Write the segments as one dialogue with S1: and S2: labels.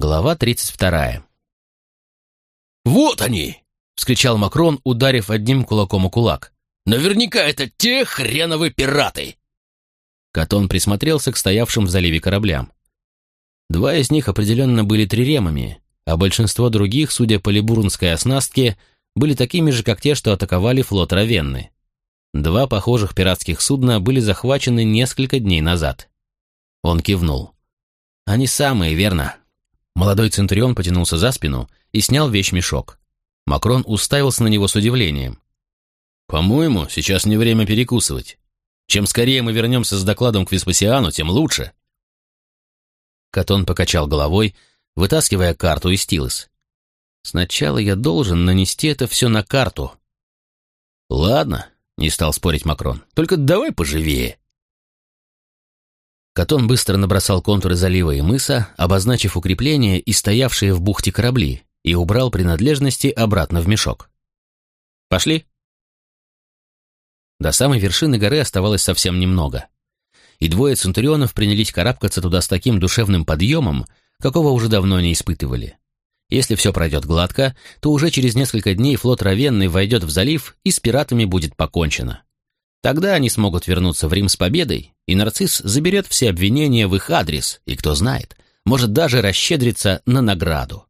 S1: Глава 32.
S2: «Вот они!» — вскричал Макрон, ударив одним кулаком о кулак. «Наверняка это те хреновые пираты!»
S1: Катон присмотрелся к стоявшим в заливе кораблям. Два из них определенно были триремами, а большинство других, судя по либурнской оснастке, были такими же, как те, что атаковали флот Равенны. Два похожих пиратских судна были захвачены несколько дней назад. Он кивнул. «Они самые, верно?» Молодой Центурион потянулся за спину и снял вещмешок. Макрон уставился на него с удивлением.
S2: «По-моему, сейчас не время перекусывать. Чем скорее мы вернемся с докладом к Веспасиану, тем лучше».
S1: Катон покачал головой, вытаскивая карту из стилус. «Сначала я должен нанести это все на карту».
S2: «Ладно», — не стал спорить Макрон, — «только давай поживее».
S1: Катон быстро набросал контуры залива и мыса, обозначив укрепления и стоявшие в бухте корабли, и убрал принадлежности обратно в мешок. «Пошли?» До самой вершины горы оставалось совсем немного. И двое центурионов принялись карабкаться туда с таким душевным подъемом, какого уже давно не испытывали. Если все пройдет гладко, то уже через несколько дней флот Равенны войдет в залив, и с пиратами будет покончено. Тогда они смогут вернуться в Рим с победой, и нарцисс заберет все обвинения в их адрес, и, кто знает, может даже расщедриться на награду.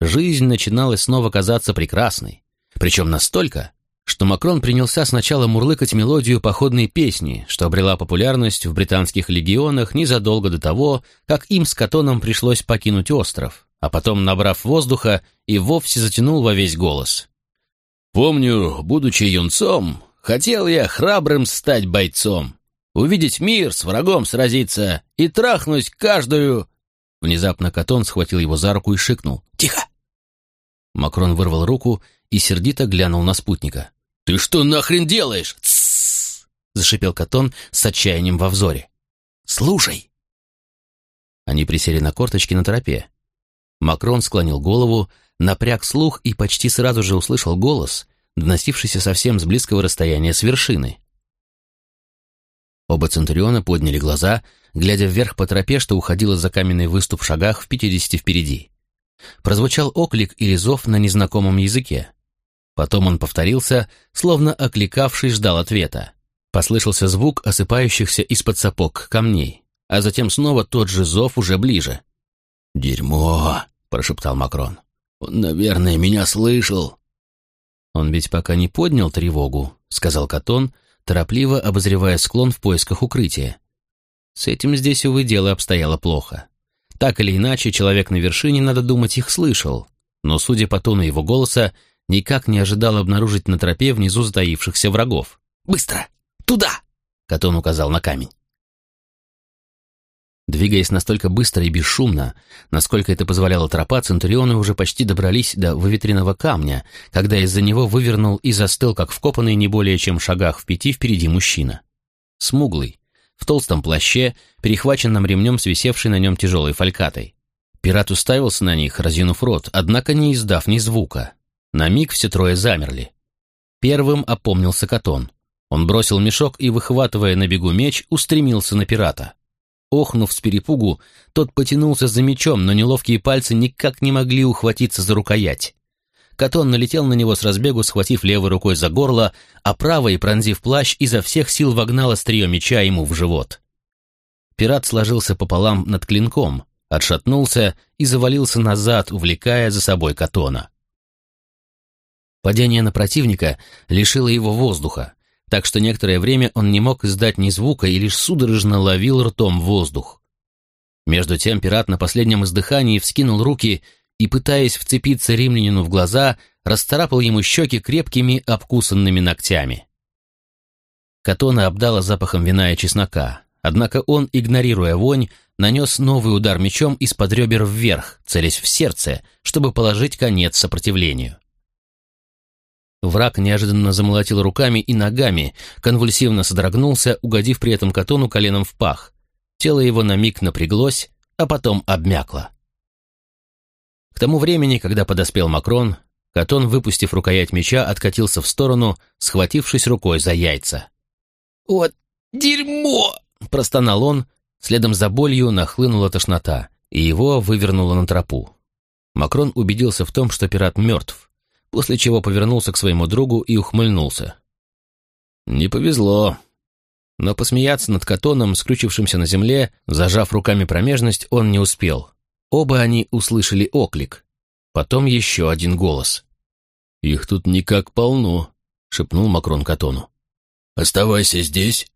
S1: Жизнь начиналась снова казаться прекрасной, причем настолько, что Макрон принялся сначала мурлыкать мелодию походной песни, что обрела популярность в британских легионах незадолго до того, как им с Катоном пришлось покинуть остров, а потом, набрав воздуха, и вовсе затянул во весь голос.
S2: «Помню, будучи юнцом, хотел я храбрым стать бойцом, увидеть мир, с врагом сразиться и трахнуть каждую...»
S1: Внезапно Катон схватил его за руку и шикнул.
S2: «Тихо!»
S1: Макрон вырвал руку и сердито глянул на спутника.
S2: «Ты что нахрен делаешь?» «Тссс!»
S1: — зашипел Катон с отчаянием во взоре.
S2: «Слушай!»
S1: Они присели на корточки на тропе. Макрон склонил голову, напряг слух и почти сразу же услышал голос, доносившийся совсем с близкого расстояния с вершины. Оба Центуриона подняли глаза, глядя вверх по тропе, что уходила за каменный выступ в шагах в пятидесяти впереди. Прозвучал оклик или зов на незнакомом языке. Потом он повторился, словно окликавший ждал ответа. Послышался звук осыпающихся из-под сапог камней, а затем снова тот же зов уже ближе.
S2: «Дерьмо!» — прошептал Макрон. «Он, наверное, меня слышал».
S1: «Он ведь пока не поднял тревогу», — сказал Катон, торопливо обозревая склон в поисках укрытия. С этим здесь, увы, дело обстояло плохо. Так или иначе, человек на вершине, надо думать, их слышал, но, судя по тону его голоса, никак не ожидал обнаружить на тропе внизу затаившихся врагов.
S2: «Быстро! Туда!» — Катон указал на камень.
S1: Двигаясь настолько быстро и бесшумно, насколько это позволяла тропа, центурионы уже почти добрались до выветренного камня, когда из-за него вывернул и застыл, как вкопанный не более чем шагах в пяти впереди мужчина. Смуглый, в толстом плаще, перехваченном ремнем с висевшей на нем тяжелой фалькатой. Пират уставился на них, разъянув рот, однако не издав ни звука. На миг все трое замерли. Первым опомнился Катон. Он бросил мешок и, выхватывая на бегу меч, устремился на пирата. Охнув с перепугу, тот потянулся за мечом, но неловкие пальцы никак не могли ухватиться за рукоять. Катон налетел на него с разбегу, схватив левой рукой за горло, а правой, пронзив плащ, изо всех сил вогнал острие меча ему в живот. Пират сложился пополам над клинком, отшатнулся и завалился назад, увлекая за собой Катона. Падение на противника лишило его воздуха, так что некоторое время он не мог издать ни звука и лишь судорожно ловил ртом воздух. Между тем пират на последнем издыхании вскинул руки и, пытаясь вцепиться римлянину в глаза, расцарапал ему щеки крепкими обкусанными ногтями. Катона обдала запахом вина и чеснока, однако он, игнорируя вонь, нанес новый удар мечом из-под ребер вверх, целясь в сердце, чтобы положить конец сопротивлению. Враг неожиданно замолотил руками и ногами, конвульсивно содрогнулся, угодив при этом Катону коленом в пах. Тело его на миг напряглось, а потом обмякло. К тому времени, когда подоспел Макрон, Катон, выпустив рукоять меча, откатился в сторону, схватившись рукой за яйца.
S2: «Вот дерьмо!»
S1: — простонал он, следом за болью нахлынула тошнота, и его вывернуло на тропу. Макрон убедился в том, что пират мертв, после чего повернулся к своему другу и ухмыльнулся. «Не повезло». Но посмеяться над Катоном, скрючившимся на земле, зажав руками промежность, он не успел. Оба они услышали оклик. Потом еще один голос.
S2: «Их тут никак полно», — шепнул Макрон Катону. «Оставайся здесь».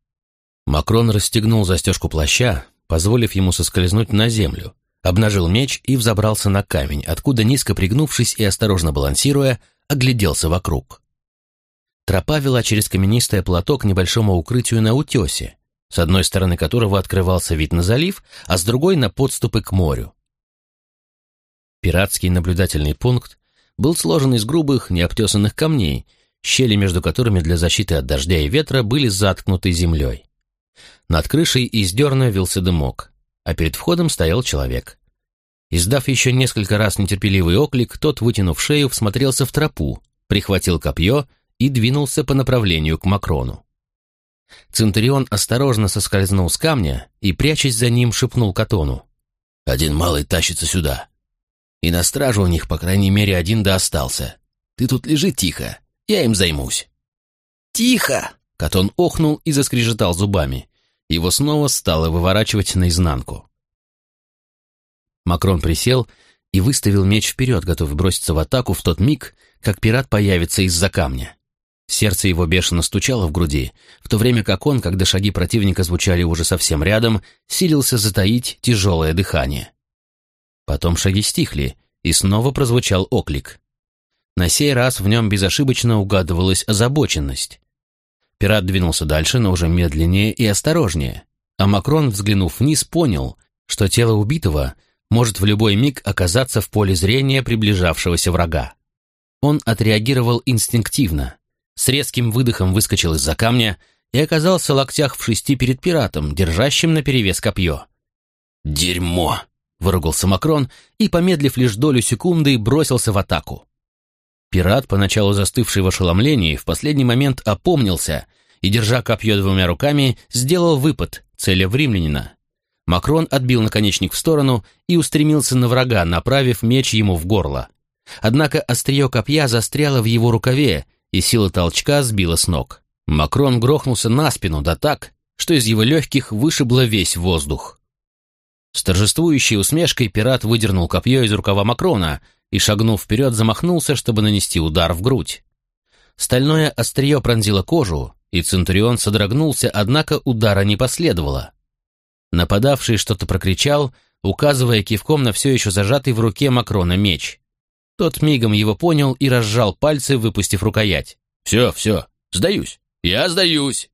S1: Макрон расстегнул застежку плаща, позволив ему соскользнуть на землю, обнажил меч и взобрался на камень, откуда, низко пригнувшись и осторожно балансируя, огляделся вокруг. Тропа вела через каменистое плато к небольшому укрытию на утесе, с одной стороны которого открывался вид на залив, а с другой — на подступы к морю. Пиратский наблюдательный пункт был сложен из грубых, необтесанных камней, щели между которыми для защиты от дождя и ветра были заткнуты землей. Над крышей из дерна вился дымок, а перед входом стоял человек. Издав еще несколько раз нетерпеливый оклик, тот, вытянув шею, всмотрелся в тропу, прихватил копье и двинулся по направлению к Макрону. Центурион осторожно соскользнул с камня и, прячась за ним, шепнул Катону.
S2: «Один малый тащится сюда. И на стражу у них, по крайней мере, один да остался. Ты тут лежи тихо, я им займусь».
S1: «Тихо!» — Катон охнул и заскрежетал зубами. Его снова стало выворачивать наизнанку. Макрон присел и выставил меч вперед, готов броситься в атаку в тот миг, как пират появится из-за камня. Сердце его бешено стучало в груди, в то время как он, когда шаги противника звучали уже совсем рядом, силился затаить тяжелое дыхание. Потом шаги стихли, и снова прозвучал оклик. На сей раз в нем безошибочно угадывалась озабоченность. Пират двинулся дальше, но уже медленнее и осторожнее, а Макрон, взглянув вниз, понял, что тело убитого может в любой миг оказаться в поле зрения приближавшегося врага. Он отреагировал инстинктивно, с резким выдохом выскочил из-за камня и оказался в локтях в шести перед пиратом, держащим наперевес копье.
S2: «Дерьмо!»
S1: — выругался Макрон и, помедлив лишь долю секунды, бросился в атаку. Пират, поначалу застывший в ошеломлении, в последний момент опомнился и, держа копье двумя руками, сделал выпад, целя в римлянина. Макрон отбил наконечник в сторону и устремился на врага, направив меч ему в горло. Однако острие копья застряло в его рукаве, и сила толчка сбила с ног. Макрон грохнулся на спину, да так, что из его легких вышибло весь воздух. С торжествующей усмешкой пират выдернул копье из рукава Макрона и, шагнув вперед, замахнулся, чтобы нанести удар в грудь. Стальное острие пронзило кожу, и Центурион содрогнулся, однако удара не последовало. Нападавший что-то прокричал, указывая кивком на все еще зажатый в руке Макрона меч. Тот мигом его понял и разжал пальцы, выпустив рукоять.
S2: «Все, все, сдаюсь, я сдаюсь!»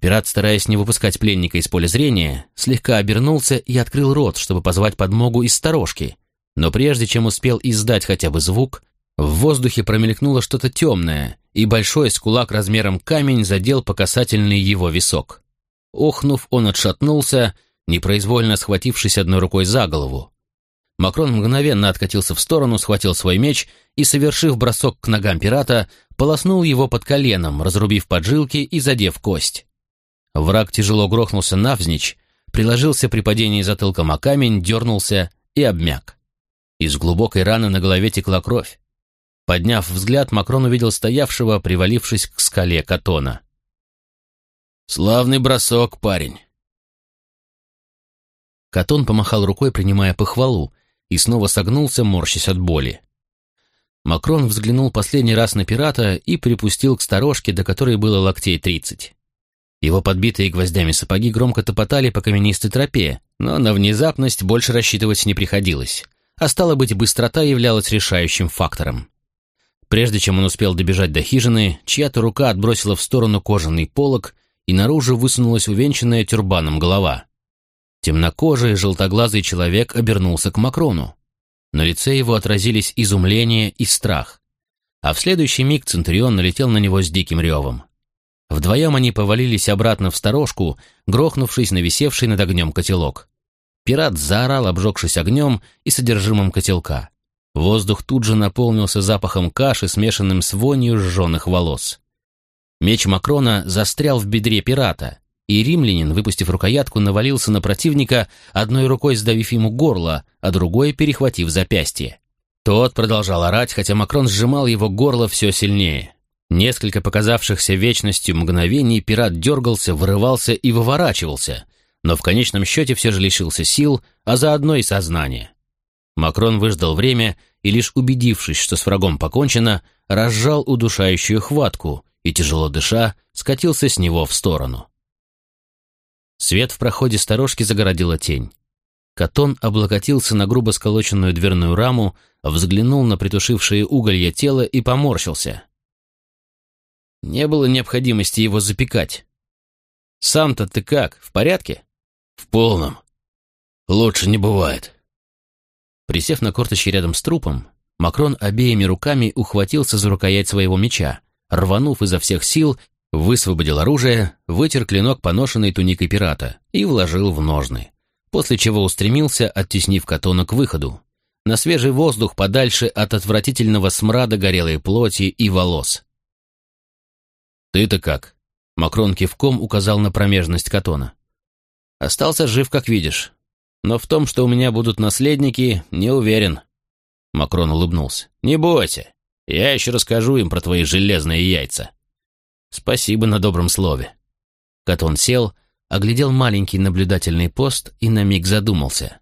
S1: Пират, стараясь не выпускать пленника из поля зрения, слегка обернулся и открыл рот, чтобы позвать подмогу из сторожки. Но прежде чем успел издать хотя бы звук, в воздухе промелькнуло что-то темное, и большой с кулак размером камень задел по касательный его висок. Охнув, он отшатнулся, непроизвольно схватившись одной рукой за голову. Макрон мгновенно откатился в сторону, схватил свой меч и, совершив бросок к ногам пирата, полоснул его под коленом, разрубив поджилки и задев кость. Враг тяжело грохнулся навзничь, приложился при падении затылком о камень, дернулся и обмяк. Из глубокой раны на голове текла кровь. Подняв взгляд, Макрон увидел стоявшего, привалившись к скале Катона.
S2: «Славный бросок, парень!»
S1: Катон помахал рукой, принимая похвалу, и снова согнулся, морщась от боли. Макрон взглянул последний раз на пирата и припустил к сторожке, до которой было локтей тридцать. Его подбитые гвоздями сапоги громко топотали по каменистой тропе, но на внезапность больше рассчитывать не приходилось, а стало быть, быстрота являлась решающим фактором. Прежде чем он успел добежать до хижины, чья-то рука отбросила в сторону кожаный полог, и наружу высунулась увенчанная тюрбаном голова. Темнокожий, желтоглазый человек обернулся к Макрону. На лице его отразились изумление и страх. А в следующий миг Центурион налетел на него с диким ревом. Вдвоем они повалились обратно в сторожку, грохнувшись на висевший над огнем котелок. Пират заорал, обжегшись огнем и содержимым котелка. Воздух тут же наполнился запахом каши, смешанным с вонью сжженных волос. Меч Макрона застрял в бедре пирата, и римлянин, выпустив рукоятку, навалился на противника, одной рукой сдавив ему горло, а другой перехватив запястье. Тот продолжал орать, хотя Макрон сжимал его горло все сильнее. Несколько показавшихся вечностью мгновений пират дергался, вырывался и выворачивался, но в конечном счете все же лишился сил, а заодно и сознания. Макрон выждал время и, лишь убедившись, что с врагом покончено, разжал удушающую хватку и, тяжело дыша, скатился с него в сторону. Свет в проходе сторожки загородила тень. Катон облокотился на грубо сколоченную дверную раму, взглянул на притушившие уголья тело и поморщился. Не было необходимости его запекать. «Сам-то ты как, в порядке?»
S2: «В полном. Лучше не бывает».
S1: Присев на корточки рядом с трупом, Макрон обеими руками ухватился за рукоять своего меча, рванув изо всех сил Высвободил оружие, вытер клинок поношенной туникой пирата и вложил в ножны, после чего устремился, оттеснив Катона к выходу, на свежий воздух подальше от отвратительного смрада горелой плоти и волос. «Ты-то как?» — Макрон кивком указал на промежность Катона. «Остался жив, как видишь. Но в том, что у меня будут наследники, не уверен». Макрон улыбнулся. «Не бойся, я еще расскажу им про твои железные яйца». Спасибо на добром слове. Катон сел, оглядел маленький наблюдательный пост и на миг задумался.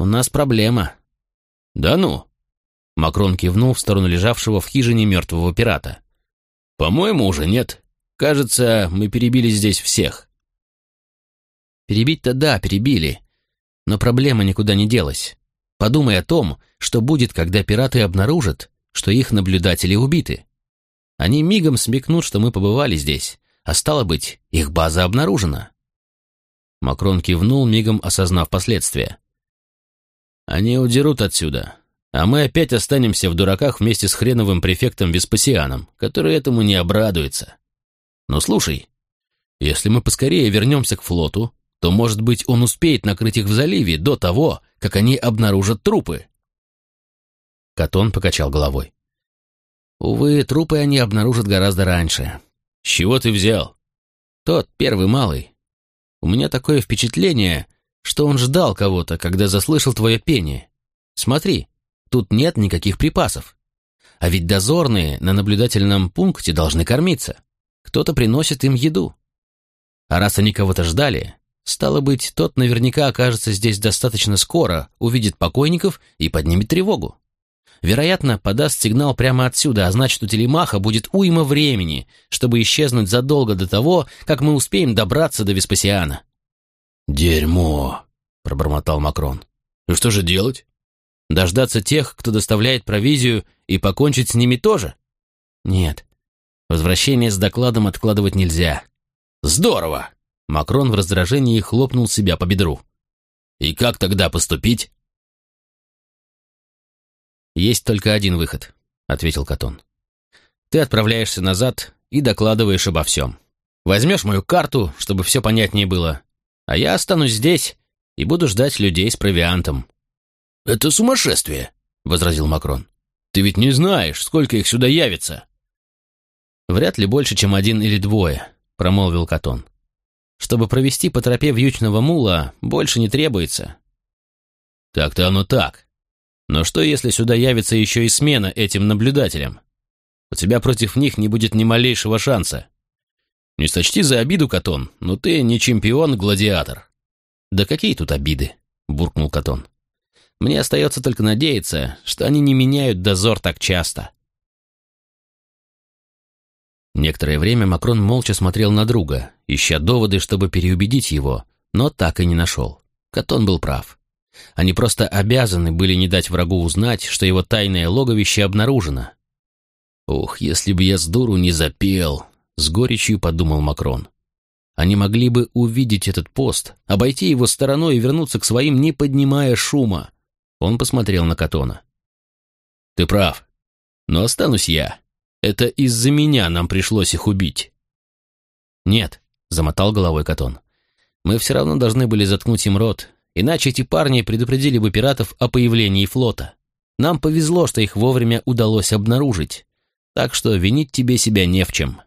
S1: «У нас проблема». «Да ну?» Макрон кивнул в сторону лежавшего в хижине мертвого пирата. «По-моему, уже нет. Кажется, мы перебили здесь всех». «Перебить-то да, перебили. Но проблема никуда не делась. Подумай о том, что будет, когда пираты обнаружат, что их наблюдатели убиты. Они мигом смекнут, что мы побывали здесь, а стало быть, их база обнаружена. Макрон кивнул, мигом осознав последствия. Они удерут отсюда, а мы опять останемся в дураках вместе с хреновым префектом Веспасианом, который этому не обрадуется. Но слушай, если мы поскорее вернемся к флоту, то, может быть, он успеет накрыть их в заливе до того, как они обнаружат трупы. Катон покачал головой. Увы, трупы они обнаружат гораздо раньше. С чего ты взял? Тот, первый малый. У меня такое впечатление, что он ждал кого-то, когда заслышал твое пение. Смотри, тут нет никаких припасов. А ведь дозорные на наблюдательном пункте должны кормиться. Кто-то приносит им еду. А раз они кого-то ждали, стало быть, тот наверняка окажется здесь достаточно скоро, увидит покойников и поднимет тревогу. Вероятно, подаст сигнал прямо отсюда, а значит, у телемаха будет уйма времени, чтобы исчезнуть задолго до того, как мы успеем добраться до Веспасиана.
S2: «Дерьмо!» — пробормотал Макрон. «И что же делать?
S1: Дождаться тех, кто доставляет провизию, и покончить с ними тоже? Нет. Возвращение с докладом откладывать нельзя.
S2: Здорово!»
S1: Макрон в раздражении хлопнул себя по бедру.
S2: «И как тогда поступить?»
S1: «Есть только один выход», — ответил Катон. «Ты отправляешься назад и докладываешь обо всем. Возьмешь мою карту, чтобы все понятнее было, а я останусь здесь и буду ждать людей с провиантом».
S2: «Это сумасшествие», — возразил Макрон.
S1: «Ты ведь не знаешь, сколько их сюда явится». «Вряд ли больше, чем один или двое», — промолвил Катон. «Чтобы провести по тропе вьючного мула, больше не требуется».
S2: «Так-то оно так», но что, если сюда явится еще и смена этим наблюдателям? У тебя против них не будет ни малейшего шанса. Не сочти за обиду, Катон, но ты не чемпион-гладиатор.
S1: Да какие тут обиды, буркнул Катон. Мне остается только надеяться, что они не меняют дозор так часто. Некоторое время Макрон молча смотрел на друга, ища доводы, чтобы переубедить его, но так и не нашел. Катон был прав. Они просто обязаны были не дать врагу узнать, что его тайное логовище обнаружено. «Ох, если бы я с дуру не запел!» — с горечью подумал Макрон. Они могли бы увидеть этот пост, обойти его стороной и вернуться к своим, не поднимая шума. Он посмотрел на Катона. «Ты прав. Но останусь я. Это из-за меня нам пришлось их убить». «Нет», — замотал головой Катон. «Мы все равно должны были заткнуть им рот, Иначе эти парни предупредили бы пиратов о появлении флота. Нам повезло, что их вовремя удалось обнаружить. Так что винить тебе себя не в чем.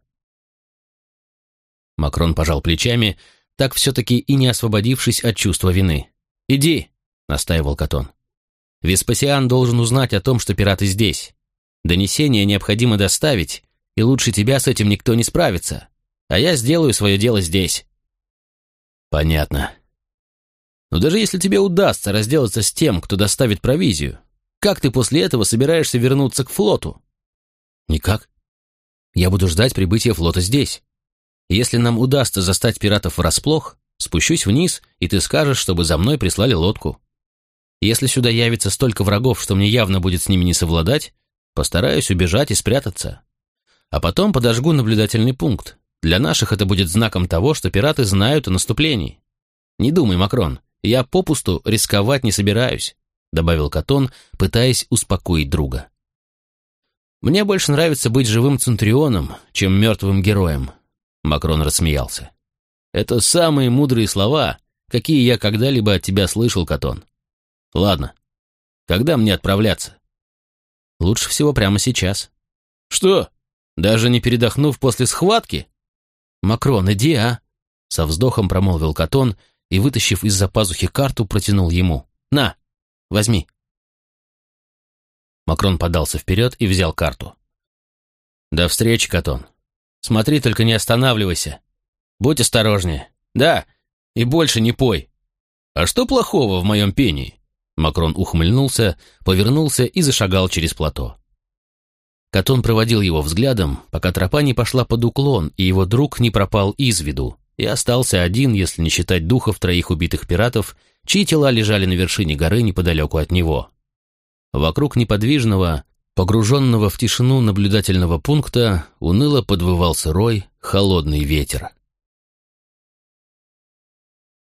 S1: Макрон пожал плечами, так все-таки и не освободившись от чувства вины. «Иди», — настаивал Катон. «Веспасиан должен узнать о том, что пираты здесь. Донесение необходимо доставить, и лучше тебя с этим никто не справится. А я сделаю свое дело здесь». «Понятно. Но даже если тебе удастся разделаться с тем, кто доставит провизию, как ты после этого собираешься вернуться к флоту?» «Никак. Я буду ждать прибытия флота здесь. Если нам удастся застать пиратов врасплох, спущусь вниз, и ты скажешь, чтобы за мной прислали лодку. Если сюда явится столько врагов, что мне явно будет с ними не совладать, постараюсь убежать и спрятаться. А потом подожгу наблюдательный пункт. Для наших это будет знаком того, что пираты знают о наступлении. Не думай, Макрон, я попусту рисковать не собираюсь», добавил Катон, пытаясь успокоить друга. «Мне больше нравится быть живым центрионом, чем мертвым героем», Макрон рассмеялся. «Это самые мудрые слова, какие я когда-либо от тебя слышал, Катон. Ладно, когда мне отправляться?» «Лучше всего прямо сейчас». «Что, даже не передохнув после схватки?» «Макрон, иди, а!» Со вздохом промолвил Катон и, вытащив из-за пазухи карту, протянул ему. «На, возьми». Макрон подался вперед и взял карту. «До встречи, Катон. Смотри, только не останавливайся. Будь осторожнее. Да, и больше не пой. А что плохого в моем пении? Макрон ухмыльнулся, повернулся и зашагал через плато. Катон проводил его взглядом, пока тропа не пошла под уклон, и его друг не пропал из виду, и остался один, если не считать духов троих убитых пиратов, чьи тела лежали на вершине горы неподалеку от него. Вокруг неподвижного, Погруженного в тишину наблюдательного пункта уныло подвывал сырой, холодный ветер.